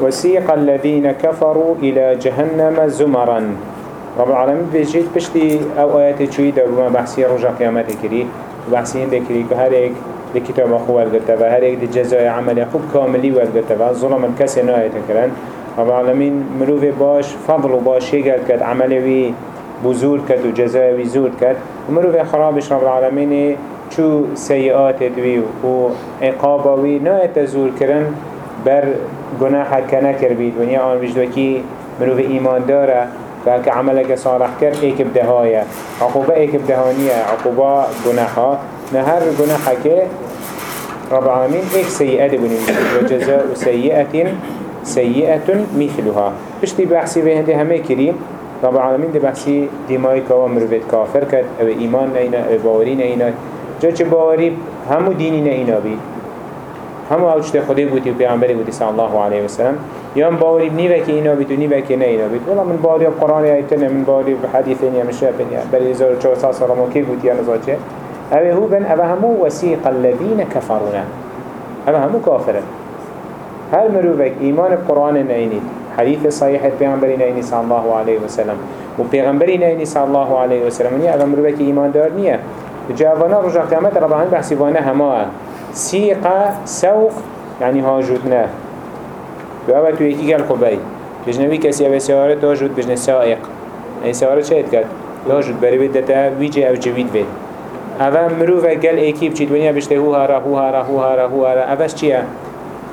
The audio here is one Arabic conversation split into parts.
وسيق الذين كفروا إلى جهنم زمرا. رب العالمين بيجيت بشتي أو آيات تشوي دابما بحثي رجع قيامته كري بحثي هنده كري كهاريك لكتاب أخوة القتبة هاريك دي جزاء عمل يقوب كاملي والقتبة ظلم الكسي ناية كرن رب العالمين مروفي باش فضل باش هيقل كد عملي بزور كد وجزاء زور كد ومروفي خرابش رب العالمين شو سيئات دوي و عقابوي ناية تزور كرن بر گناح کنه کر بید ونیا آن وجدوکی مروف ایمان داره که عملك صالح كر ايك بدهايا عقوبة ايك بدهانية عقوبة گناحا نهر گناحا كه رب العالمين ايك سيئة بني وجزاء سيئة سيئة مثلها. بشتي بحثي به هنده همه كريم رب العالمين ده بحثي دماغي كوا مروفت كافر كد أو ايمان نينا أو باوري نينا جا چه باوري همو ديني نينا بي همو اوچته خده بودي و پیغمبری بودي صلى الله عليه وسلم. يوم باوري بنيوه كي اينا بيت و نيوه كي نينا بيت والله من باوري بقرآن ايتنا من باوري بحديثين يا مشافين يا بل ازار چو ساس رمو كي بودي يا نزاچه اوه هو بن اوه همو وسيق الذين كفرونا اوه همو كافرن هل مروفك ايمان بقرآن نينيد حديث صحيح پیغمبری نيني صلى الله عليه وسلم. و پیغمبری نيني صلى الله عليه وسلم. نيه اوه مروفك ايمان دار نيه جاوانا رجع قيامت ربعان بحسيبانا هماه سيقة سوق يعني هاجودنا بأوه تو يكي قال خباي بجنبي كسي أبي سيارة تاجود بجن سائق. يعني سيارة شايد كد تاجود بريبت دتا ويجي أو جويد بيت أوه مروفة قال ايكي بچيت ونيا بشته هو هارا هو هارا هو هارا هو هارا. أوش چيا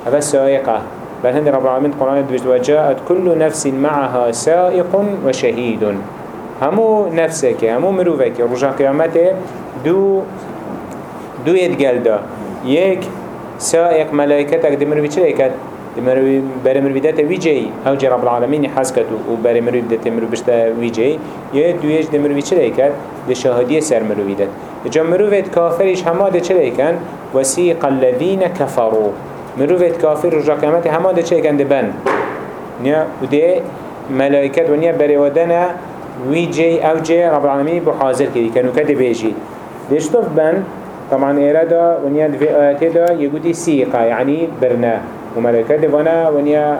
أوه سائقة. بل هند رب العالمين قرآن بجد وجاءت كل نفس معها سائق وشهيد همو نفسك همو مروفك رجع قيامته دو دو يتقال دا يك سائق ملائكتك دي مروفي چه يكت دي مروفي بري مروفي داتا ويجي أو جي رب العالمين حسكتو و بري مروفي داتا مروفي بشتا ويجي يه دو يج دي مروفي چه يكت دي شهادية سر مروفي دات جا مروفي كافرش هما دي چه يكن وسيق الذين كفروا مروفي كافر رجع قيامته هما دي چه يكن دي بن. نيا و ونيا بري ودنا ويجي أو جي رب بحاضر كده كانوا كده بيجي ديشتوف بن طبعا إرادا ونيا في آياته دا يقولي سيقا يعني برنا. وملائكة دوانا ونيا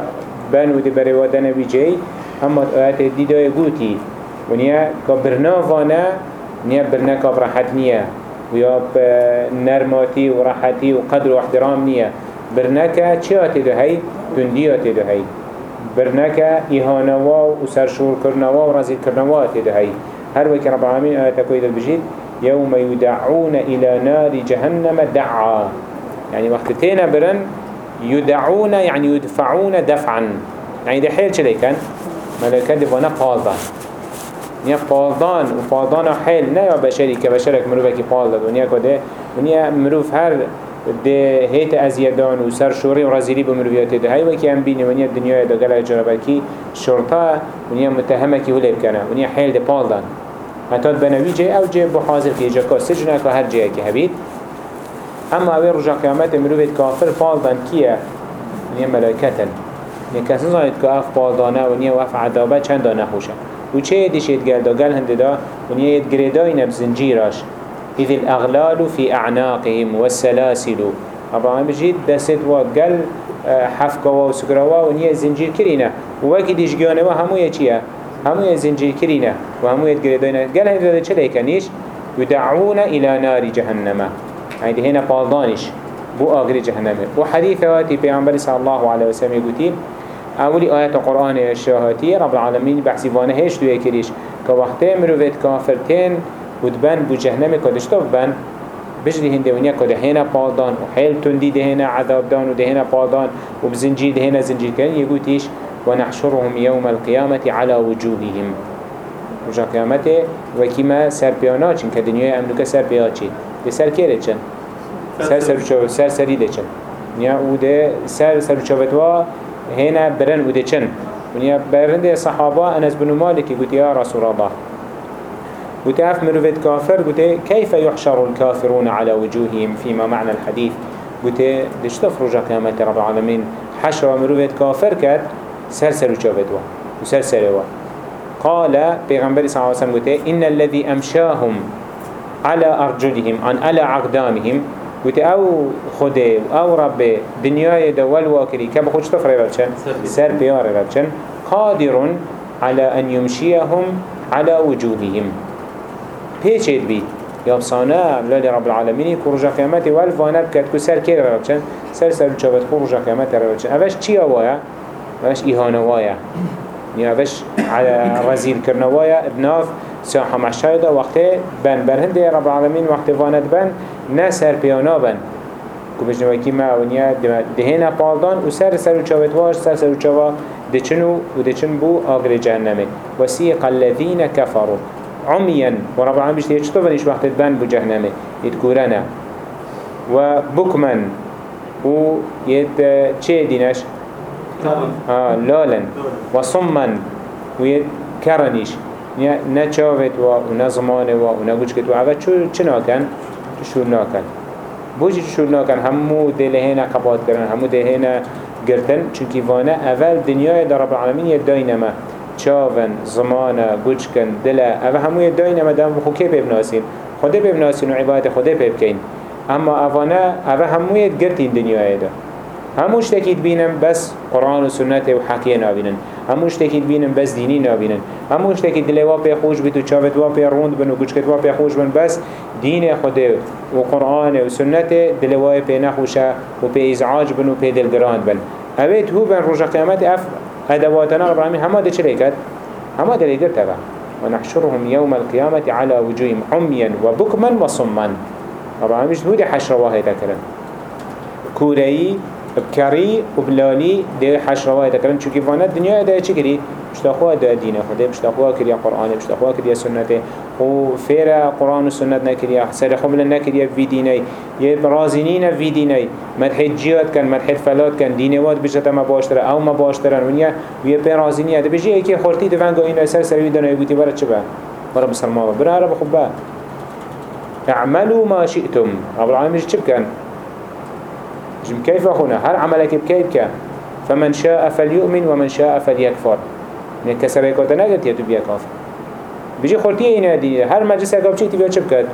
بن ودي بري ودنا بيجي أما آياته دي دا يقولي ونيا كبرنا وأنا نيا برنا كبراحت نيا. ويا نرماتي وراحتي وقدر واحترام نيا. برناكا چياتي دا هاي؟ تندياتي دا هاي. برناكا إهانوا وسرشور كرنوا ورزيل كرنوا دا هاي. هر وكي رب العالمين آياته كويدا بجيد. يوم يدعون إلى نار جهنم دعا. يعني وقت تينا برن يدعون يعني يدفعون دفعا. يعني ده حيل چلي كان؟ ملكات دفعنا قالدان نيا قالدان وقالدان حيل. نا يا بشري كبشرك مروفك قالدان ونيا كده ونيا مروف هر ده هيت أزيدان و سر شوري و رزيلي بمروفيات ده. هاي وكي هم بيني ونيا الدنيا ده قلع جربكي شرطة ونيا متهمكي هلب كان. ونيا حيل ده قالدان هتاد بنوی جه أو جه بحاضر که جا که سجنه که هر جه که هبید اما اوی رجا قیامت مروفید کافر پالدان کیه نیه ملائکتن نیه کسی زاید که اف پالدانه و نیه و اف عذابه چند دانه خوشه و چه یدیش یدگل دا گل هنده دا و نیه یدگریدای نب زنجیراش إذ الأغلال في أعناقهم والسلاسل. أبا بجيد دست وقل حفكوا وسكروا ونيا زنجير كرينة ووكي ديش جيانوا همو يچيه همو يزنجير كرينة وهمو يتقردونا قال هذا چه ليكنيش يدعون إلى نار جهنم. يعني هنا بالضانش بو آغر جهنم وحديث واتي پیغمبر صلى الله عليه وسلم يقولين أولي آيات القرآن الشاهاتية رب العالمين بحثي فانه هيش دوية كريش كوقتين مروفيت كافرتين ودبن بو جهنم كدشتوف بن بجري هنده ونيا كده هنا بالضان وحيل تندي ده هنا عذاب دان وده هنا بالضان وبزنجير ده هنا زنجير كان يقول تيش ونحشرهم يوم القيامة على وجوههم. رجع قيامته وكما سر بياناتشن كدنيا أملك سر بياناتشن ده سر كيره چن سر سر شو سر سري ده چن نيا وده سر سر شوفتوا هنا برن وده چن ونيا برن ده صحابة أنس بن مالك قلت يا رسول الله. قلت أف مروفت كافر قلت كيف يحشر الكافرون على وجوههم فيما معنى الحديث قلت دشتف رجع قيامة رب العالمين حشر مروفت كافر كات سر سر وشافتوا وسر سروا قال پیغمبر صلى الله عليه وسلم قلت إن الذي أمشاهم على أرجلهم عن على عقدامهم وتي أو خده أو رب دنياي دول واكري كم خودش تفري بچن سر بيار بچن قادر على أن يمشيهم على وجوههم بيشيد بي يابصانا لالي رب العالمين كرجا قيامتي والفانا بكت كسر كير ربچن سر سر جابت خرجا قيامتي ربچن اوش چي وايا اوش إهانة وايا اوش على رزيل كرنا ابناف ساحة مشاهدة وقت بن برهند رب العالمين وقت فاند بن نسر بيانا بن. كو بجنوه كي ما ونيا دهينا بالدان و سر سر و چاوت واش سر سر و چاوا دچنو و دچن بو آگر جهنمه وسيق الذين كفروا عميا ورب العالمين بيشتي يشتو فنش وقت بن بو جهنمه يتكورنا وبكما و يت چه دينش آه لالا وصما و يت كرنش نه چاوت و نه زمان و نه گوش کت و اول چه ناکن؟ شور ناکن. بوجی شور ناکن. همو دلهینا قباد کرن. همو دلهینا گرتن. چونکی وانه اول دنیای در رب العالمین یه داینما چاون زمان گوش کن دل اول همو یه داینما دم خو که ببناسین خوده ببناسین و عبادت خوده ببکین اما اوانه اول همو یه گرتین دنیای ده هموش تكيد بينم بس قرآن و سنت و حقیه نابینن. هموش تكيد بينم بس ديني نابینن. هموش تكيد دلی واپی خوش بید و چاوت واپی روند بن و گوشکت واپی خوش بن بس دين خده و قرآن و سنت دلی واپی نخوشه و پی ازعاج بن و پی دلگران بن. اوید هو بن رجا قیامت اف ادواتنا العالمين هما ده چلی کد؟ هما ده لیگر تبا ونحشرهم يوم القيامة على وجوههم عميا وبكما وصما. رب العالمين مش بودي حشر واحد كرن كوري بكري وبلالي دي حشروا يتكلم شو كيف وأنا الدنيا ده چه كري مشتاقوا ده دين خده مشتاقوا كريا قرآن مشتاقوا كريا سنته وفيرا قرآن وسنة نكريا سر خمل نكريا في ديني يبرازينين في ديني مدح جيات كان مدح فلات كان دينوات بجتا ما باشتر أو ما باشتر. ونيا ويا برازينية ده بيجي ايكي خورتي دفنگو اينا سر سروي دانا يقولي برا چبا برا بسرماما برا رب خبا اعملوا ما شئتم. رب العالمين چب كان جم كيف هنا؟ هر عملك بكيف كان؟ فمن شاء فليؤمن ومن شاء فليكفر. من كسر يكوت نجد يتو بيا كافر. بيجي خورتي اينا دي هر مجلس اقاب چي تبيا چه بكت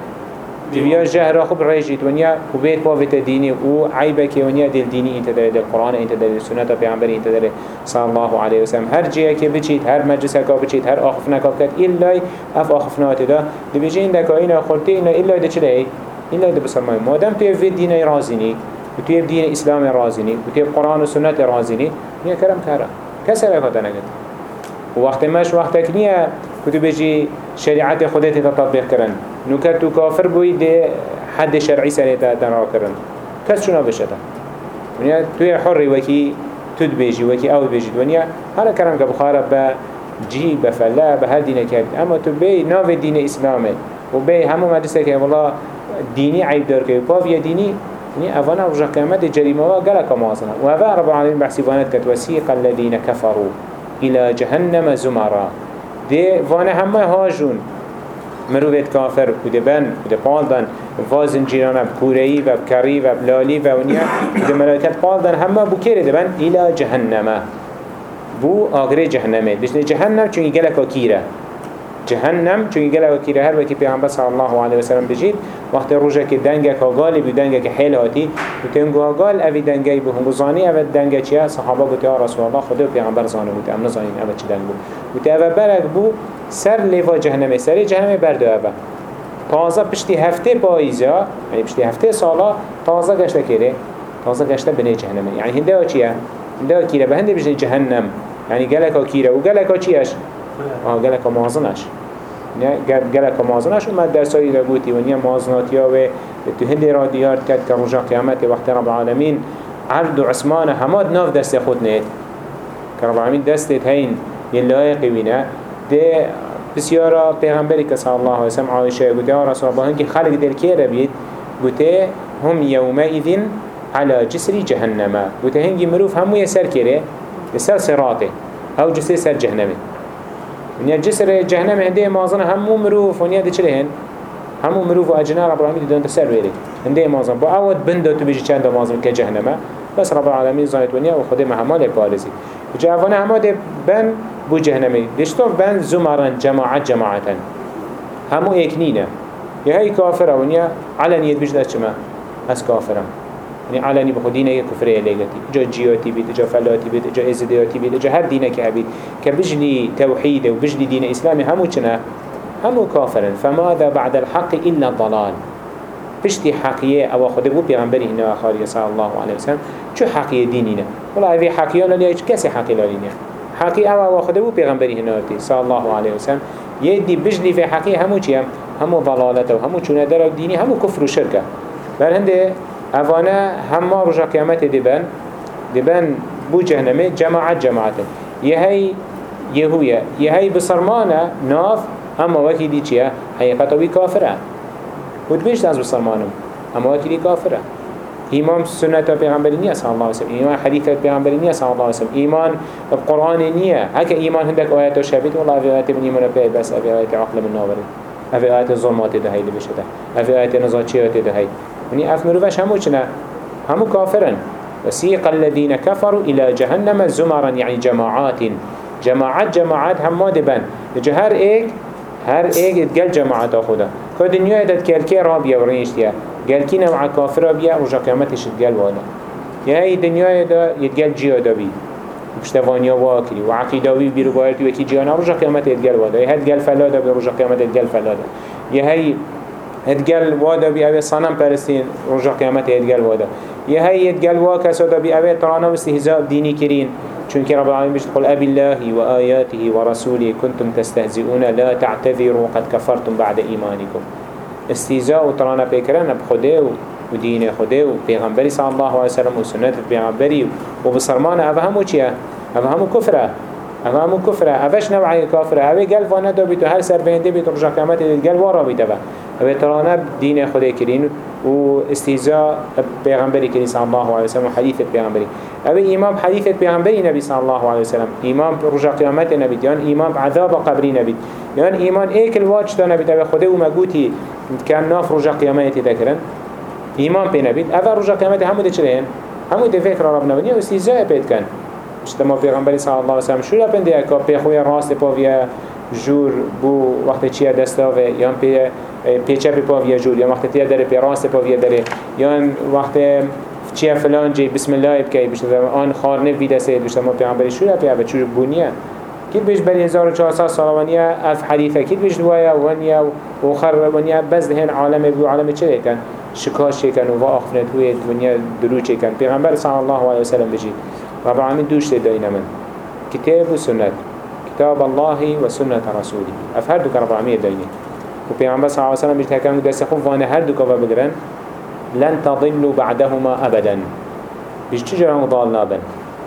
تبيا جهر خب ريجيت ونيا وبيت بافت ديني وعيبك ونيا دل ديني انت دل القرآن انت دل السنة بيعنبر انت دل صلى الله عليه وسلم. هر جيه كي بچيت هر مجلس اقاب بچيت هر آخفنا كاب إلا اف آخفنا دا. دي بيجي اندك اينا خورتي اينا إلا دي چلي إلا دي بسرمائي مادام تو في ديني رازيني وتيب دين إسلام رازيني وتيب قرآن وسنة رازيني. نيا كرم كارا. كسر هذا نجد. ووقت ماش وقتك نيا كتب بيجي شريعة خدتي تطبيق كرن نكتو كافر بوي دي حد شرعي سنة تنرا كرن كس شنا بشتا؟ ونيا توي حر وكي تد بيجي وكي آو بيجي دنيا هذا كرم كبخارة با جي بفلا بهر دين كرد اما تبي ناف دين إسلامي وبي همو مدرسة كي والله ديني عيب دار كي باف ديني يعني أفنا رجع قيامت جريمة وقالك مواصلة وهذا رب العالمين بحسي فانت كتوسيق الذين كفروا إلى جهنم زمرا. دي فانا هم هاجون. مروفت كافر وده بن وده بالدن. فازن جيرانا بكوري وبكري وبلالي ونيا وده ملائكت بالدن هم بكير ده بن؟ إلى جهنم. بو آغري جهنمه. بجنه جهنم چون يقلق وكيرة. جهنم چون گله و کیره هر وکی پیامبر صلی الله علیه و سلم بجید وقت روزه که دنگه کا گالی بی دنگه که حیل هاتی و تنگو گال اوی دنگه بو هم زانی أو دنگه چیه صحابه گفت یا رسول الله خدا پیامبر زانه بود. ام نزانین أو چی دنگ بود؟ و تو أو برگ بو سر لیوا جهنم سر جهنم بردو أو تازه پشتی هفته پاییزا یعنی پشتی هفته سالا تازه گشته کره تازه گشته بنی جهنم. یعنی هنده چیه؟ هنده کیره؟ به هنده بجنه جهنم. يعني قالك كيرا وقالك چيش آه گلک مازنش نه گلک مازنش اومد در سایی را گوتی و نیا مازناتیا و تو هندی را دیار کرد که رجا قیامت وقت رب العالمین عبد و عثمان هماد ناف دست خود نید که رب العالمین دستت هین یه لایقی وینه. ده بسیارا پیغمبری که صلی الله علیه وسلم عایشه گوته یا رسول الله هنگی خلق دل که بید گوته هم یومئذ على جسر جهنم. گوته هنگی مروف همو یه سر کره سر صراطه أو جسر سر جهنمه. ونیا جسر جهنم هنده مازن همو مروف ونیا ده چله هن؟ همو مروف و اجنا رب العالمین دون تسر ویره هنده مازن. با اود بنده تو بیجی چند مازن که جهنمه؟ بس رب العالمین زانت ونیا و خود محمد پارزی جوانه همه ده بن بو جهنمي دشتوف بن زمرا جماعت جماعتا همو اكنينه يا هي كافر ونيا علنيت بجد چما از کافرم. يعني علني بخو دينه كفرية لغتي جا جياتي بيت جا فلاتي بيت جا ازدياتي بيت جا هر دينه كهبيت كبجلي توحيد وبجلي دين إسلامي همو چنا همو كافرا فماذا بعد الحق إلا الضلال؟ پشتی حقیه أو خود بو پیغمبری هنا خالی صلی الله علیه وسلم. چو دینینه ولی اوی حقیه لالی ایچ کسی حقی لالی حقی أو أو خود بو پیغمبری هنا صلی الله علیه وسلم. دی بجلی في حقیه همو چیم همو ضلالته همو چونه در دینی همو کفر و بر هنده اوانه همه رجا قیامت دبن دبن بو جهنمه جماعت جماعته. یهی یهویه یهی بسرمانه ناف اما وکی دی چیه حقیقتوی کافره و دویش از بسرمانم اما وکی دی کافره ایمان سنت پیغمبری نیه صلی الله علیه وسلم. ایمان حدیث پیغمبری نیه صلی الله علیه وسلم. ایمان قرآن نیه. هک ایمان هندک آیات شبید والله اوی آیات من ایمان پید بس اوی آیات عقل من ناوری اوی آیات ظلمات ده هیلی بشده. اوی آیات نزاچیات ده هیل يعني اف مروفش همو چنه همو كافرن وسيق الذين كفروا إلى جهنم زمرا يعني جماعات جماعات جماعات هم ما دبن جهر ايك هر ايك اتقل جماعات خدا كو دنيا ادت كالكي رابيا ورينشتيا قال كي نوع كافر رابيا رجا قيامتش اتقل وأنا يا هي دنيا دا يتقل جيا دابي پشتوانیا واکری و عقیداوی بیرو باید وکی جانا رجا قیامت ادگل وادا یه هد گل فلادا رجا قیامت ادگل فلادا. یه هی هدگل وادا بی اوه صنم پرستین رجا قیامت هدگل وادا. یه هی هدگل وا کسادا بی اوه ترانا و استهزاء دینی کرین. چونك رب العالمين بيش تقول أبي الله وآياته ورسوله كنتم تستهزئون لا تعتذروا قد كفرتم بعد إيمانكم استهزاء وترانا بكرنا بخده ودين خده وبيغمبري صلى الله عليه وسلم وسنة بيغمبري وبصرمان أفهموا چيا أفهموا كفره أفهموا كفره أفش نوعي كافره أفه قلب وأنا دو بيتو هر سر بينده بيتو رجع قيامت القلب وارا بيتو أفه ترانا دين خده كرين و استهزاء پیغمبری کری صلی الله علیه وسلم و حدیث پیغمبری. اوه امام حدیث پیغمبری نبی صلی الله علیه وسلم. امام رجع قیامت نبی. یان امام عذاب قبری نبی. یان ایمان ایک الواج تا نبی. اوه خوده و مگوتی کن ناف رجع قیامت ذکرن. ایمان پی نبی. اوه رجع قیامت همو ده چلین همو ده فکر رب نبی. و استهزاء پید کن. اجتماع پیغمبری صلی الله علیه وسلم شو لپنده اکا؟ پی خوی راست پاویه جور بو وقت چیه دستاوه یا پی پیچه پی پاویه جور؟ یا وقت تیه داره پی راست پاویه داره یا وقت چیه فلان جی بسم الله بکی بشته آن خارنه بی دسته بشته ما پیغمبری شو لپی آوه؟ چور بونیه كيف بيش بني 1400 سال ونيا اف حديثه كيف بيش دوايا ونيا وخر ونيا بس دهن عالم بيو عالم چه كان شكاش كان و اخفنت هو ونيا دروچ كان پیغمبر صلى الله عليه وسلم بيجي رب العالمين دوش داينا من. كتاب وسنة. كتاب الله وسنة رسوله. أفهر دوك رب العالمين دايني وبيعنبه صلى الله عليه وسلم بيجتها كانوا دست خوف وأنا هر دوك وبقرن لن تضلوا بعدهما أبدا. بيجتجرهم ضالنا بن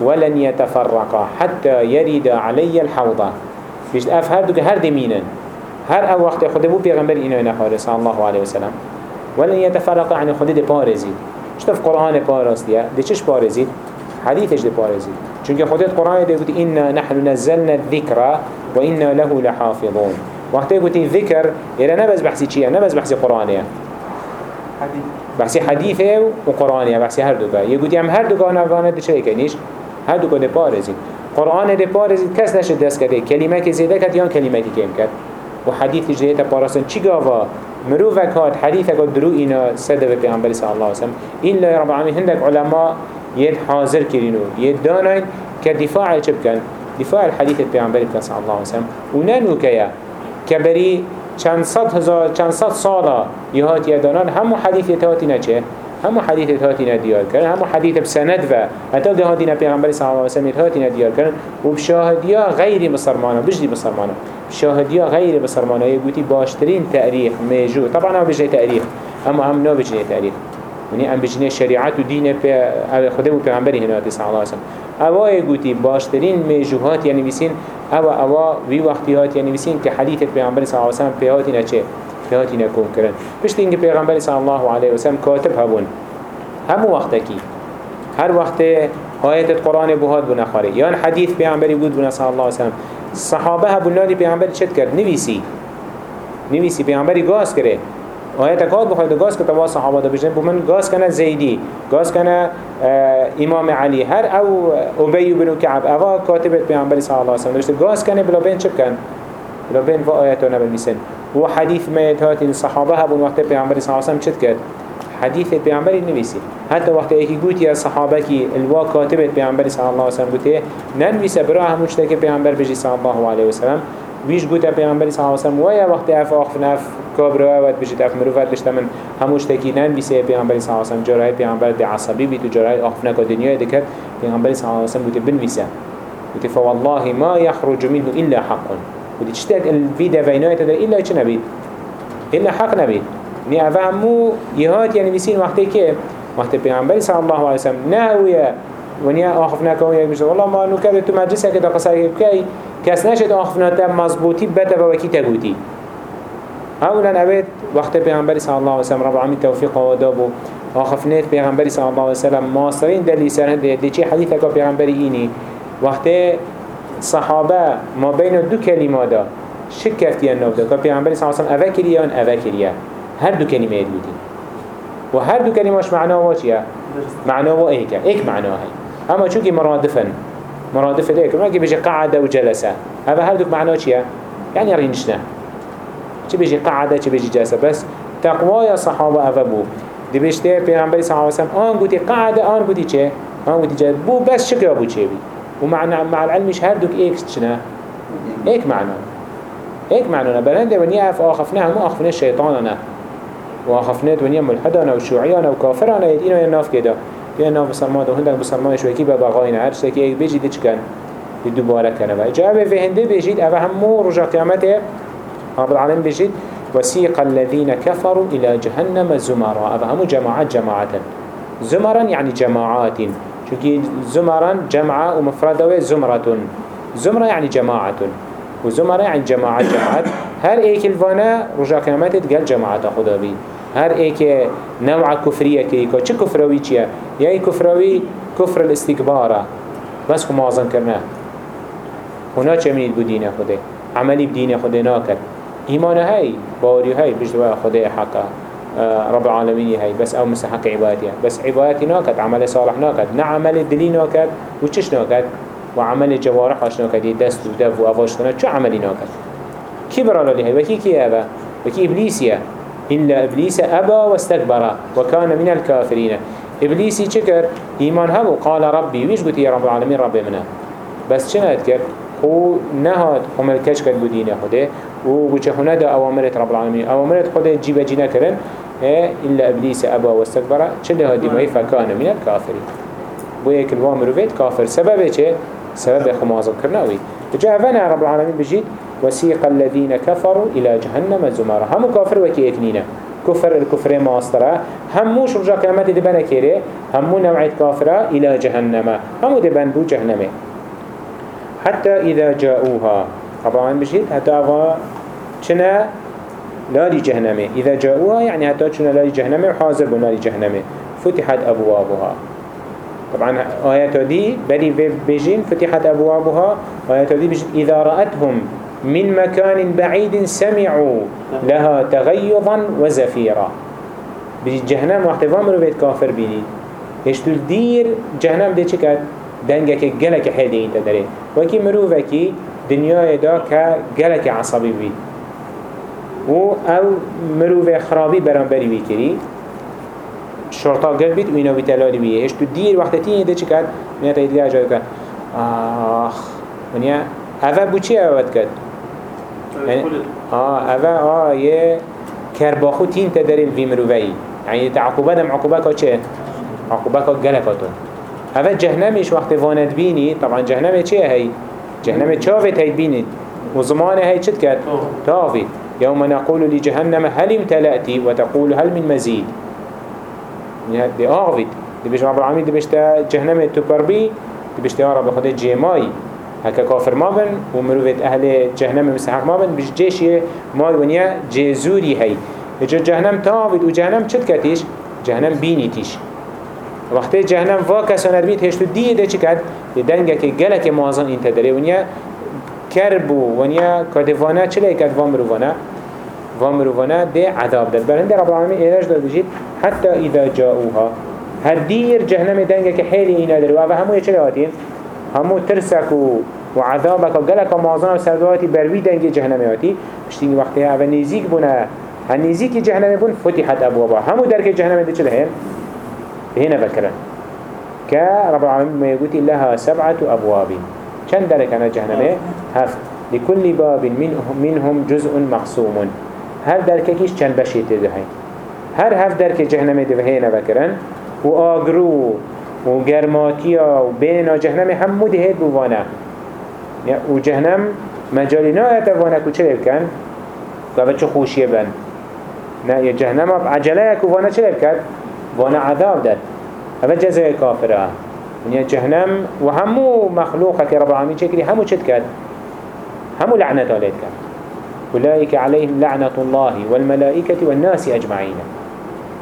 ولن يتفرقا حتى يرد علي الحوضة بيجت أفهر دوك هر دمينا هر أو وقت خده بو بيغمبر إنه نخاره صلى الله عليه وسلم ولن يتفرقا عن خده دي بارزي شتف قرآن بارز دي دي چش بارزي حديثش دي بارزي چونك خدت قرآن دي قلت إنا نحن نزلنا الذكر وإنا له لحافظون. وقت قلت الذكر إلا نبز بحثي چية؟ نبز بحثي قرآنية. بحثي حديثة وقرآنية بحثي هر دوكا يقول يام هر دوكا نفانا دي چه كنيش هر دوكا دي بارزي قرآن دي بارزي كس نشد دست كده كلمة كي زيده كد يان كلمة كي كم كد وحديث جديد بارسن چي قاوا مروفك هات حديثك درو إنا سدب بيعنبالي صلى الله عليه وسلم إلا رب العالمين هندك علماء يد حاضر كرينو يد دانين كدفاع چبكن دفاع الحديث البيعنبري صلى الله عليه وسلم ونانو كيا كبري چند صد هزار چند صد سالا يهات يدانان همو حديث يتهاتي نچه همو حديث يتهاتي نديار كرن همو حديث بسند و حتى ده هاتي نبيعنبري صلى الله عليه وسلم يتهاتي نديار كرن وبشاهدية غير مسلمانة بجدي مسلمانة شاهدية غير مسلمانة يقولي باشترين تاريخ ميجو طبعا هم بجني تاريخ اما هم نو بجني تاريخ يعني ام بجنه شریعت و دین په خدا و پیغمبری هنات صلی الله علیه وسلم اوای گوتی باشترین میجوهات یعنی بسین أو اوا وی وقتیات یعنی بسین که حدیث پیغمبر صلی الله علیه وسلم پیاتی نچه پیاتی نکون کرن. پشت اینکه پیغمبر صلی الله علیه وسلم کاتب هبون. همو وقتکی هر وقت آیت قرآن بوهاد بو نخاره یا حدیث پیغمبری بود بو صلی الله علیه وسلم صحابه هبون نادی پیغمبری چت کرد؟ نویسی. نویسی پیغمبری گاز کرد. کات بخواید گاز که توا صحابه دا بجنب من گاز کنه زیدی گاز کنه امام علی. هر أو ابی بن کعب اوا کاتبت پیامبر صلی الله علیه و سلم گاز کنه بلا بین چپ کن؟ بلا بین و آیت و نبل میسن و حدیث میت هات الصحابه هبون وقت پیامبر صلی الله علیه و سلم چت کرد؟ حديث پیامبری نویسی. حتی وقتی یکی گویی از صحابه کی الوا کاتبت پیامبری صلی الله علیه و سلم گویی ننویسه برای هموش که پیامبر بجی صلی الله علیه و سلم ویش گویی پیامبری صلی الله علیه و سلم ویا وقتی اف آخف نف کابرا و بجید اف مروفت بشته من هموش تکی ننویسه پیامبری صلی الله علیه و سلم جرای پیامبر دی عصبی بی تو جرای آخف نکا دنیای دکت پیامبری صلی الله علیه و سلم گویی بنویسه. گویی فوالله ما يخرج منه الا حق ودي تشتاق الفيدا بينات إلا إيش نبي إلا حق نبي ني أفهمو يهات يعني بيسين وقت كيف وقت پیغمبر صلى الله عليه وسلم نهوية ونيا آخفنا كون يك بيشت والله ما نكاد تو مجلسه كده قصار كي كاس نشد آخفنا تا مضبوطي بتا وكي تقوتي هؤلاء أبيت وقت پیغمبر صلى الله عليه وسلم رب العالمين توفيق ودابو آخفنات پیغمبر صلى الله عليه وسلم ماسترين دلي سرهن دي چي حديثة كا پیغمبر إيني وقت صحابه ما بين دو كلمة دا شك كفتيا نوف دا كا پیغمبر صلى الله عليه وسلم أفا كريا أفا كريا هر دو كلمة يدوتي وهر دو كلمة معناه واشيا معناه ايك ايك معناه هاي اما چونكي مرادفا مرادفة ايك ما كي بيجي قعدة وجلسة. هذا هر دو معناه چيا؟ يعني رينشنا چه بيجي قعدة چه بيجي جلسة؟ بس تقوى يا صحابة أفبو دي بيشتي پیغمبر عليه وسلم آن قوتي قعدة آن قوتي چه؟ آن قوتي جلسة بو بس شكرا بو چه بي ومعنى مع العلم مش هر دوك ايك چنا ايك معناه ايك معناه بلنده ونيا اف آخفنا همو آخفنا الشيطاننا وآخفنات ونيا ملحدانا وشوعيانا وكافرانا يدينا يناف كده يا ناف بسلمان ده هندك بسلمان شوي كي ببغاين عرش تكي ايك بيجي ديش كان يدوبارك كان بقى جاب في هندي بيجيد أبا همو رجع قيامته رب العالمين بيجيد وسيق الذين كفروا إلى جهنم زمرا. أبا همو جماعات جماعات زمرا يعني جماعات چونكي زمرا جمعة ومفردة زمرة زمرة يعني جماعة وزمرة يعني جماعات جماعات هر ايك الفانا رجع قيامته قال جماعات خدا بي هر ايك نوع كفرية كيكا چه كفروي چيه يأي كفروي كفر الاستكبارة بس خو مازن کرنه. هنا چه منید بو دين خوده عملي بدين خوده ناكد إيمان هاي باوري هاي بجدوا خوده حقا رب العالمين هاي بس أو مستحق عبادتها بس عبادتي ناكد عمل صالح ناكد نا عمل دلي ناكد وچش ناكد وعمل جوارح عش ناكد دست و دف و افاشتنا چو عملي ناكد كي برالا هاي وكي كي أبا وكي إبليسيا إلا إبليس أبا واستكبر وكان من الكافرين. إبليسي شكر إيمان هبو. قال ربي ويش قلت يا رب العالمين؟ ربي منا بس شنو أذكر؟ هو نهاد هم الكش كد بدين خده ووجه هنا ده أوامرت رب العالمين. أوامرت خده جيب جينا كرن إلا إبليس أبا واستكبر. شنو هادي ما فكان من الكافرين. بويك الوامر بيت كافر. سببه چه؟ سبب خمازة كرناوي فجاء فنا رب العالمين بجيد وسيق الذين كفروا إلى جهنم زمارا هم كافر وكي اكنينا كفر الكفر ماسترا هموش رجا قيامت دبنا كيري همو نوعية كافرة إلى جهنم. همو دبن بو جهنم حتى إذا جاءوها طبعا بجيد حتى أغا چنا لاري جهنم إذا جاءوها يعني حتى چنا لاري جهنم وحاضر بو لاري جهنم فتحت أبوابها. طبعا آيات دي بلي بيجين فتحت أبوابها. آيات دي بيجين إذا رأتهم من مكان بعيد سمعوا لها تغيظا وزفيرا. بيجي جهنم وقت فامرو بيت كافر بيني يشتو دير جهنم دي چكت دنگك گلك حيدي انت داري وكي مروفكي دنيا دا كگلك عصبي بي و أو مروف خرابي برانبري بيكري. شرطا قل بيت وينو بيتلالي بيه هشتو دير وقت تيني دي چكت من يتايد جاي جاي آخ أفا بوچي أود كد يعني آه أفا آه يه كرباخو تين تدرين في مروفي يعني تعقوبة دم عقوبة كا عقوبة كا غلقاتون أفا جهنمش وقت فاند بيني طبعا جهنم چه هي جهنم چاوت هي بيني وزمان هي چت كد تافي يوم نقول لجهنم هل امتلأتي وتقول هل من مزيد يعني دي آفيد دي بيش رب العالمين دي بيشتا جهنم تبربي دي بيشتا يا رب خده جيماي هكا كافر ما بن ومروفت أهل جهنم مستحق ما بن بيش جيشي مال ونيا جيزوري هاي اجا جهنم تاوید و جهنم چت کتیش؟ جهنم بینی تیش وقتی جهنم وا کسانت بید هشتو دیه ده چی کد؟ ده دنگه که گله که مازن این تدره ونیا کربو ونیا کدوانه چلی کد وام روانه؟ وام ده عذاب داد برهنده رب العالمین ایرش داد بجید حتی اذا جاؤوها هر دیر جهنم دنگه که حیلی اینا داره و همو چلی؟ همو ترسك وعذابك وقالك مازن وسردواتي بروي دنگ جهنم هاتي بشتيني وقتها اوه نزيك بنا النزيك جهنم بون فتحت أبوابها همو درك جهنم دي چه هنا بكرا كرب العالمين ما يقول لها سبعة أبواب كان درك أنا جهنم؟ هفت. لكل باب منهم, جزء مقسوم هر درككيش چند بشي تدهين هر هفت درك جهنم دي هنا بكرا و آگرو و گرماتیا و بین جهنم همو دهید بوانا و جهنم مجالی نه اتوانا کو چه بکن؟ که چه خوشیه بن. نه یه جهنم عجله کو وأنا چه بکن؟ وأنا عذاب داد. هذا جزاء كافرة يعني جهنم وهمو مخلوقة كرب العالمين شكري همو شد كد همو لعنة عليك أولئك عليهم لعنة الله والملائكة والناس أجمعين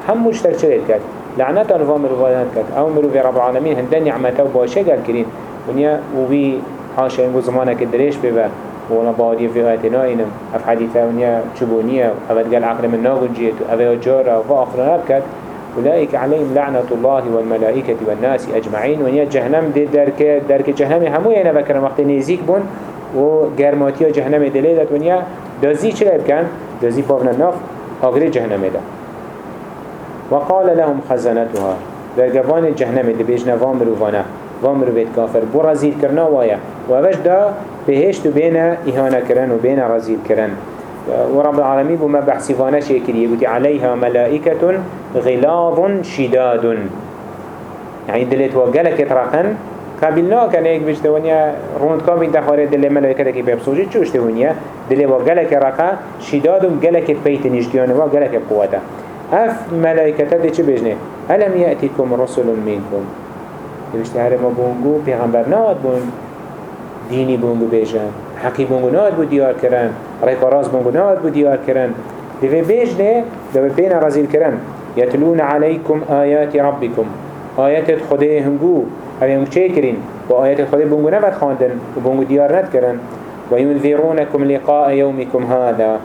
همو اشتر شد كد لعنة الفام الغالان كد أو مرو في رب العالمين. هندن نعمته وباشا قال كرين ونيا وبي حاشا ينقو زمانك الدريش ببا ولا بادي في غايتنا إنم أف حديثة ونيا شبونية أفد قال عقل من ناغل جيت أفا جارة وآخرنا بكت أولئك عليهم لعنة الله والملائكة والناس أجمعين ونيا جهنم دي درك درك جهنم همو ينا بكرم وقت نيزيك بون و جرماتيا جهنم دليدت ونيا دازي چلا بكن دازي بابنا الناف آغري جهنم دا وقال لهم خزنتها. درگوان جهنم دي بيجنا وامرو وأنا وامرو بيت كافر بو رزيل کرنا وايا ووش بهشت بين إهانة كرن وبين رزيل كرن ورب العالمين بما بحثي فانا شكري يقول عليها ملائكة غلاظ شداد يعني دلت وقالك اتراقن قبلنا كان هيك بجتونيا روند كام بنت خارج دل ملائكة كي شو اشتونيا دل وقالك رقا شداد قالك بيت نجديان وقالك بقوته اف ملائكة دي چه بجنه؟ ألم يأتيكم رسل منكم؟ بجته هرما بونگو پیغمبر ناد بون ديني بونگو بيجن حقي بونگو ناد بو ديار کرن ريباراز بونگو ناد بو ديار کرن. دوه بيجنه دوه بين رزيل کرن. يتلون عليكم آيات ربكم آيات خده هنگو هذا هم چه کرین؟ و آيات خده بونگو نبد خاندن و بونگو ديار ند کرن و ينذرونكم لقاء يومكم هذا.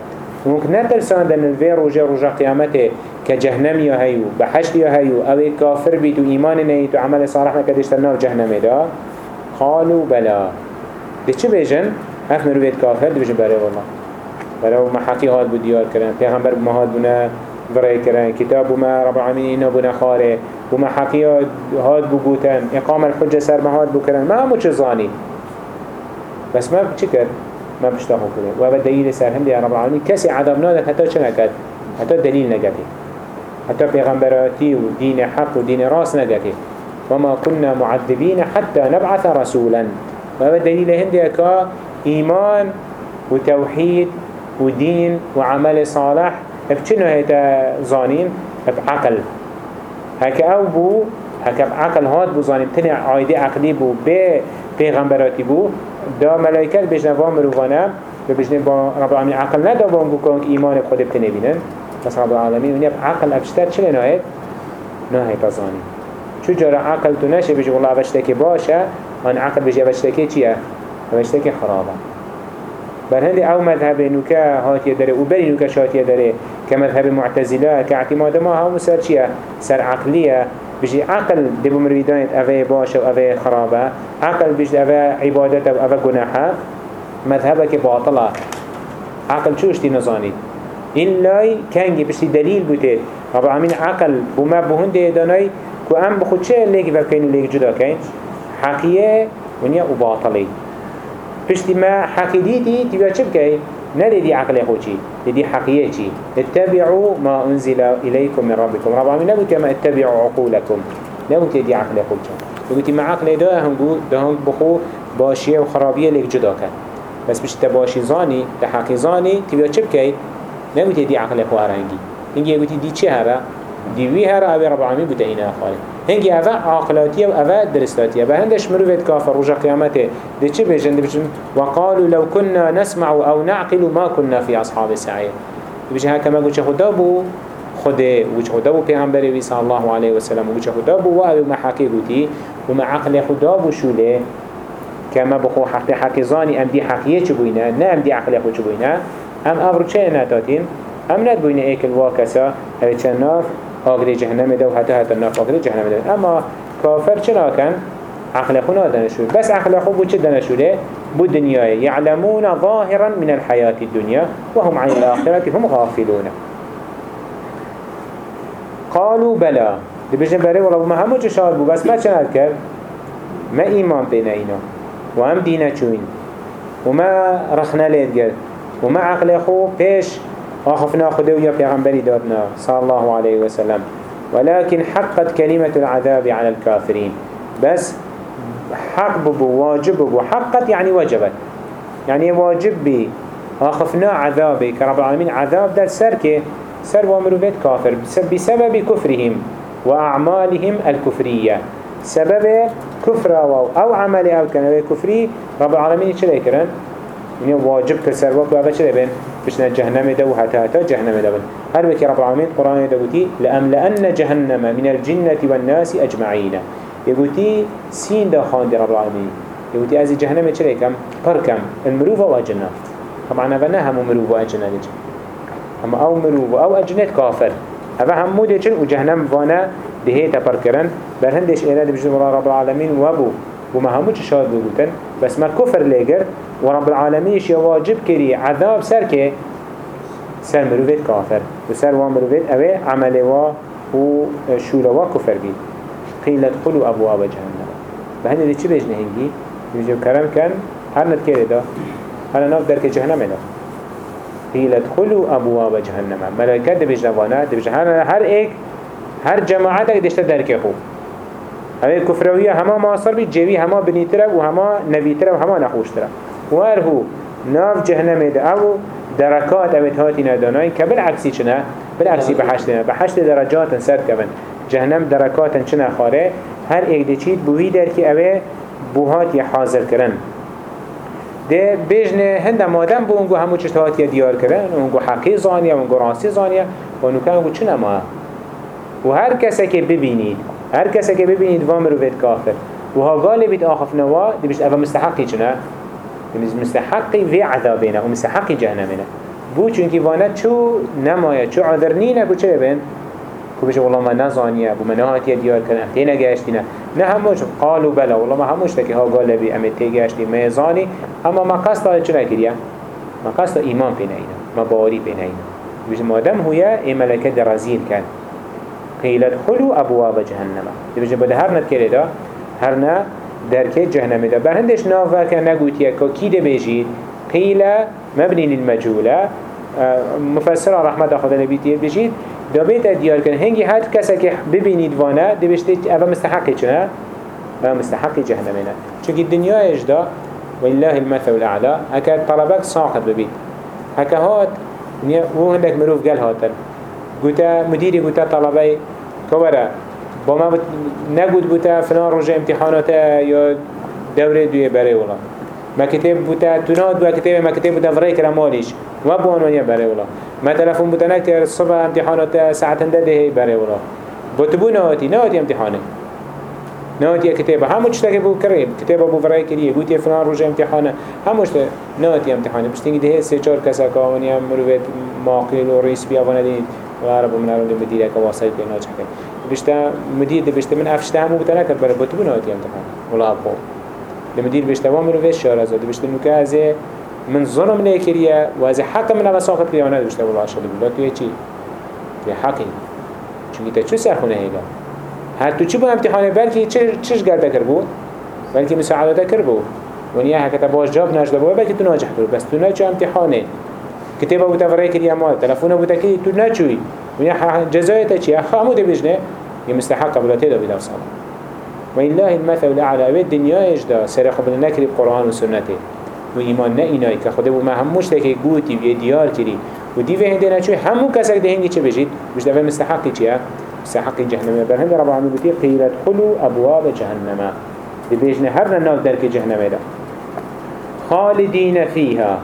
ممكن نترساندن الفير رجا رجا قيامته كجهنم يا هيو بحشت يا هيو أو كافر بيت و ايمان نيت و عمل صالح نكدش تناو جهنم دا. قالوا بلا دي چه بيجن اف مروفيت كافر دي بيجن بلا والله بلا ما حقي هاد بو ديار كرن پیغمبر ما هاد بنا برای کرن. کتاب ما رب العالمین اینا بنا خاره و ما حقی هاد بو بوتن اقام الحجه سر ما هاد کرن. ما همو چه زانی. بس ما چی کرد؟ ما بشتاقو کرد و اول دلیل سر هم دی رب العالمین کسی عذاب نادد حتی چه نکد؟ حتی دلیل نگدی حتی پیغمبراتی و دین حق و دین راس نگدی وما كنا معذبين حتى نبعث رسولا. وهذا دليل هندي كا إيمان وتوحيد ودين وعمل صالح بچنو هيتا زانين بعقل هكا أو بو هكا بعقل هاد بو زانين تنع عايدة عقلي بو. بي پیغمبراتی بو دا ملائکت بجنه وام مروفانه و بجنه با رب العالمین عقل ندا بانگو کنک ایمان خود بتنه بینن. بس رب العالمین ونیا عقل افشتر چلی ناهید؟ ناهید ازانی چو جارا عقل تو نشه بجه والله افشتکی باشه آن عقل بجه افشتکی چیه؟ افشتکی خرابه. بل هندي او مذهب نوكا هاتي داره وبري نوكا شاتي داره كمذهب معتزله كاعتماد ما هم سر چيه سر عقليه بيجي عقل دبو مرويدانت اوه باشه و اوه خرابة. عقل بيجي اوه عبادته و اوه گناحه مذهبك باطلة. عقل شو اشتي نظاني إلا كانجي بشتي دليل بوتيت رب العالمين عقل بما بهنده داناي كو أم بخود چه ليك وكين ليك جدا كين. حقية ونيا وباطلي پشتی ما حقیدیتی تبا چه بکی؟ نه لیدی عقل خوچی حقیه چی اتبعوا ما أنزل إليكم من ربكم. رب العالمين نقول كما اتبعوا عقولكم. نقول تدي عقل خوچی نقول ما عقل ده هم قول ده هم بخو باشیه و خرابیه لیک جدا کن بس بش تباشی زانی تحقی زانی تبا چه بکی؟ نقول تدي عقل هرنگی. اینگه يقول دي چه هره؟ دي وی هره اوه رب العالمين بوده اینه خاله هنگی آوه عاقلاتیه و آوه درستاتیه. به هندش مروفت کافر رجا قیامته ده چه بجن ده بجن وقالوا لو كنا نسمع أو نعقل ما كنا في اصحاب السعير بجن هكا ما قلت خدا بو خده وش خدا بو پیغمبر وی صلی الله علیه وسلم. وش خدا بو و أو محاکی گوتی و ما عقل خدا بو شوله. كما بخو حق حق زاني ام دي حقية چبوينه نه ام دي عقل خو چبوينه ام افرو چه نتاتين ام ند بوينه ايك الواكسا أو چناف آگری جهنم ده و حتی حتی ناف آگری جهنم ده اما کافر چرا کن؟ عقل خو نادنشور بس عقل خو بود چه دنشوره؟ بود دنیای. یعلمون ظاهرا من الحياة الدنيا وهم عن الآخرة هم غافلون. قالوا بلا. دي بجن بري والله ما همو شهاد بو بس ما چند کرد ما إيمان بين إينا وهم دينا چوين وما رخنا ليد قرد وما عقل خو پیش آخفنا خدو يا پیغمبري دادنا صلى الله عليه وسلم. ولكن حقت كلمة العذاب على الكافرين. بس حق ببو واجب ببو. حقت يعني وجبت. يعني واجب بي. آخفنا عذابي. كرب العالمين عذاب در سر كي سر وامروفيت كافر. بسبب كفرهم وأعمالهم الكفرية. سبب كفر أو, عمل أو كان كفري رب العالمين چه كرن؟ يعني واجب كسر وقت وابا چه بين بشنا جهنم دو حتى حتى جهنم دو هل بك رب العالمين قرآن دوتي لأملأن جهنم من الجنة والناس أجمعين يقولي سين دا خان دي رب العالمين يقولي أزي جهنم چه كم بركم المروفة وأجنة طبعا أبنا هم مروفة وأجنة أما أو مروفة أو أجنة كافر هذا هم مودي چن وجهنم وأنا دهيتا بركرن برهندش إيراد بجد رب العالمين وابو وما همو شاد بودن بس ما كفر ليجر ورب العالمين واجب كري عذاب سر كي سر مروفيت كافر وسر وان مروفيت اوه عمل وا وشول وا كفر بي قيل ادخلوا أبواب جهنم. بهند دي چي بيجنه هنگي يجب كرم كان هر ند كيري دا. هر ناف درك جهنم دا قيل ادخلوا أبواب جهنم. ملائكات دي بيجنه وأنا دي بيجنه هر ايك هر جماعتك دشت درك خو. اوه کفرویه همه معاصر بی جوی همه بنیتره و همه نویتره و همه نخوشتره و ارهو ناف جهنم ده او درکات او هاتی ندانایی که بالعکسی چنه؟ بالعکسی به حشت نه به حشت درجات سر کبن جهنم درکات چنه خاره هر ایک ده چید بوهی در که اوه بوهات یا حاضر کرن ده بجنه هند مادم بو اونگو همو چطهات یا دیار کرن اونگو حقی زانیه اونگو راسی زانیه و اونگو چنه ما؟ و هر کسی که ببینید هر کسی که ببینید وام رو بید کافر. و ها غالب بید آخف نوا دی بشت اوه مستحقی چنه مستحقی وی عذابینه و مستحقی جهنمینه. بو چونکی وأنا چو نمایه چو عذر نینه بو چه بین کو بشه والله ما نزانیه بو مناهاتی دیار کنه تی نگشتینه. نه هموش. قالو بلا والله ما هموش تکی ها غالبی امت تی گشتی. میزانی اما ما قصد چه نکریه ما قصد ایمان پینه اینا ما باوری پینه اینا بشه مادم هویا ای ملکه درازیل کن. قيل ادخلوا أبواب جهنم. بيجي بده هر ند كده ده هر نه دركه جهنم ده برهندش نافا كان نقوتيه كي ده بيجي قيل مبني للمجهولة مفسر رحمة خدا نبيتيه بيجي دا بيت ديار كان هنگي هر كسا که ببینید وانه ده بشته اوه مستحقی چنه؟ اوه مستحقی جهنمینه چونك الدنيا اجدا والله المثل الأعلى هكا طلبك ساقط ببيت هكا هات و هندك مروف قال هاتن. قلت مديري قلت طلبي كورا بما نقول بوتا فلان رجع امتحانات يا دورة دوية بري ولا ما كتب بوتا تناد بوا كتب ما كتب بوتا فريك رماليش ما بوان ونيا بري ولا ما تلفون بوتا نكتر الصبح امتحانات ساعة ده بري ولا بوتبو نواتي نواتي امتحانه. نواتي كتابه همو تشتكي بو كريم كتابه بو فرای کریه. گوتی فلان روز امتحانه. هموش نواتي امتحانه. بشتنگی ده سه چار کسا که آمونی هم مروفت ماقیل و ریس بیا وانه دید. و عرب من رو مدیر که واسه پینا چکه. بشتا مدیر بشتا من افشته همو بتنا کرد برای بتو بناتی امتحان ولا ابو المدير بشتا وامر ويش شهر آزاد. بشتا نوكا ازي من ظلم ليكريا وازي حق من اوساقط كريا وأنا بشتا ولا عشان بلا تو يچي في حقي چونكي تا چو سرخونه هيدا هر تو چی بو امتحانه؟ بلکه چش گرده کر بو بلکه مساعدته کر بو ونیا هکتا باش جاب نجده بو بلکه تو ناجح کرو بس تو ناچو امتحانه؟ كتابه بوتا فرای کریه مال تلفونه بوتا کری تو نچوی ونیا جزایت چیه خامو دی بجنه يمستحق بلاته دا بلا صلاة وإله المثل الأعلى الدنيا إجدا سر قبل نكري القرآن والسنة وإيمان نئناي كخده وما هموش تكي قوتي ويديار كري ودي في هندنا شوي همو كسك ده هنگي چه بجيد مش دفع مستحقي چيه مستحقي جهنم. برهند رب العالمين بتي قيل ادخلوا أبواب جهنم. دي بيجنا هرنا ناف درك جهنم ده خالدين فيها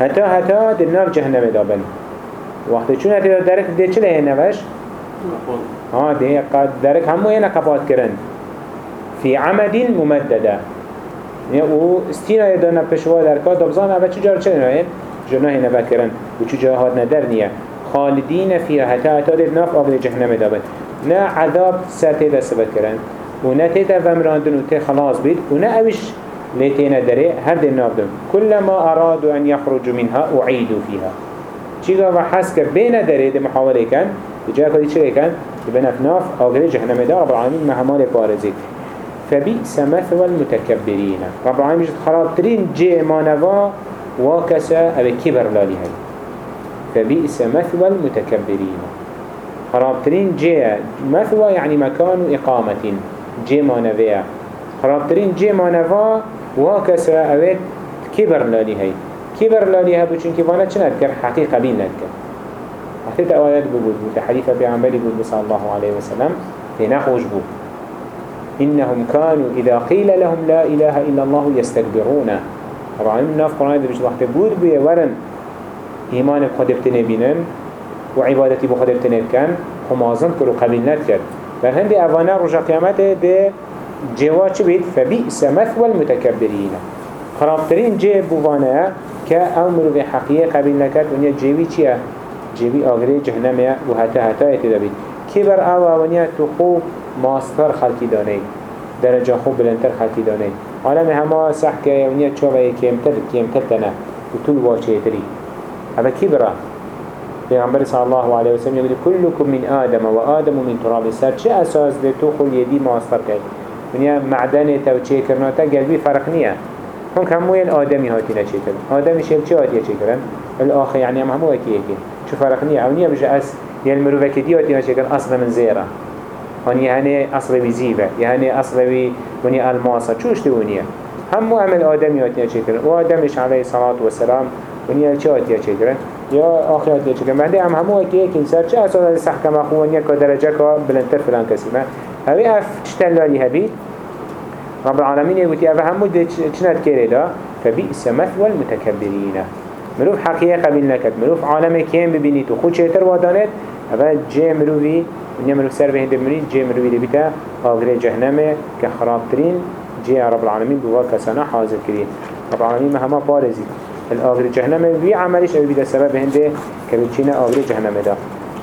هتا هتا دي ناف جهنم ده بن وقت چون هتا درك دي چله نوش؟ ها ده قد درك همو ينا قبات كرن في عمد ممددة. و استينا يدانا بشوا دركا دبزان اوه چجار چه نوين جناه نبا كرن و چجار هاد ندر نيا خالدين فيها حتى اتادت ناف آبد جهنم دابت نا عذاب سر تيدا سبت كرن و نا تيدا فمراندن و تي خلاص بيت و نا اوش ليتينا دري هر دي ناف دم كلما أرادوا أن يخرجوا منها أعيدوا فيها. چيغا و حس كر بين دري دي محاولة كان جاء كده چه كان بنف ناف آغري جهنم دا رب العالمين مهمال بارزيت. فبئس مثوى المتكبرين. رب العالمين جد خرابترين جي مانوا وكسا أبي كبر لالي هاي. فبئس مثوى المتكبرين. خرابترين جي مثوى يعني مكان إقامة. جي مانوية خرابترين جي مانوا وكسا أبي كبر لالي هاي كبر لالي هاي بچون كيفانا چند كر حقيقة بين وقتی آیات بود بود حدیث پیامبری بود صلی الله عليه وسلم تنخوش بود إنهم كانوا إذا قيل لهم لا إله إلا الله يستكبرون طبعا من ناف قرآن ده بيش وقت بود بيه ورن. إيمان بخد بتنبينن وعبادتي بخد بتنبكن خمازن كرو قبل نتكر بل هندي أفانا رجع قيامته ده جوا چه بيت فبئس مثوى المتكبرين. خرابترين جي بوانا كأمر في حقيقة قبل نكت ونيا جيوي چيه جيبي آغري جهنم وهتا هتا يتدبيت كبر آوا ونيا تخو ماستر خلقي داني درجة خو بلنتر خلقي داني عالم هما صح كي ونيا چوغي كيمتر كيمتر تنا وطول واچه يتري هذا كبرة پیغمبر صلى الله عليه وسلم يقول كلكم من آدم وآدم من تراب سر چه أساس ده تو يدي ماستر كي ونيا معدن توچه كرناتا قلبي فرق نيا هم كموية الآدمي هاتي نچه كرن آدمي شيل چه هاتي نچه كرن الآخر يعني هم همو اكي اكي شو فرق نية أو نية بجا اس يعني المروفة كديوتي ما شكل أصل من زيرة هني هني أصل بزيبة يعني أصل بي وني الماسة. شوش تونية هم عمل آدم ياتي شكل وآدمش عليه الصلاة والسلام ونيا شو أتي شكل يا آخر أتي شكل بعدين هم همو أكي أكي سر شو أصلا السحكة مخوانية كدرجة كبلنتر فلان كسيمة هذه أف تشتلالي هبي رب العالمين يقول يا فهموا ده شنات كيردا فبئس مثوى المتكبرين مروف حقیقه قبیل نکد مروف عالم کیم ببینی تو خود چهتر وادانت. اول جه مروفی ونیا مروف سر بهنده ببینید جه مروفی دی بیتا آگره جهنمه که خرابترین جه رب العالمین بوا کسانا حاضر کرید رب العالمین مهما بارزی الآغر جهنم بي عملش أو بدا سبب هنده كبتشينا آغر جهنم دا.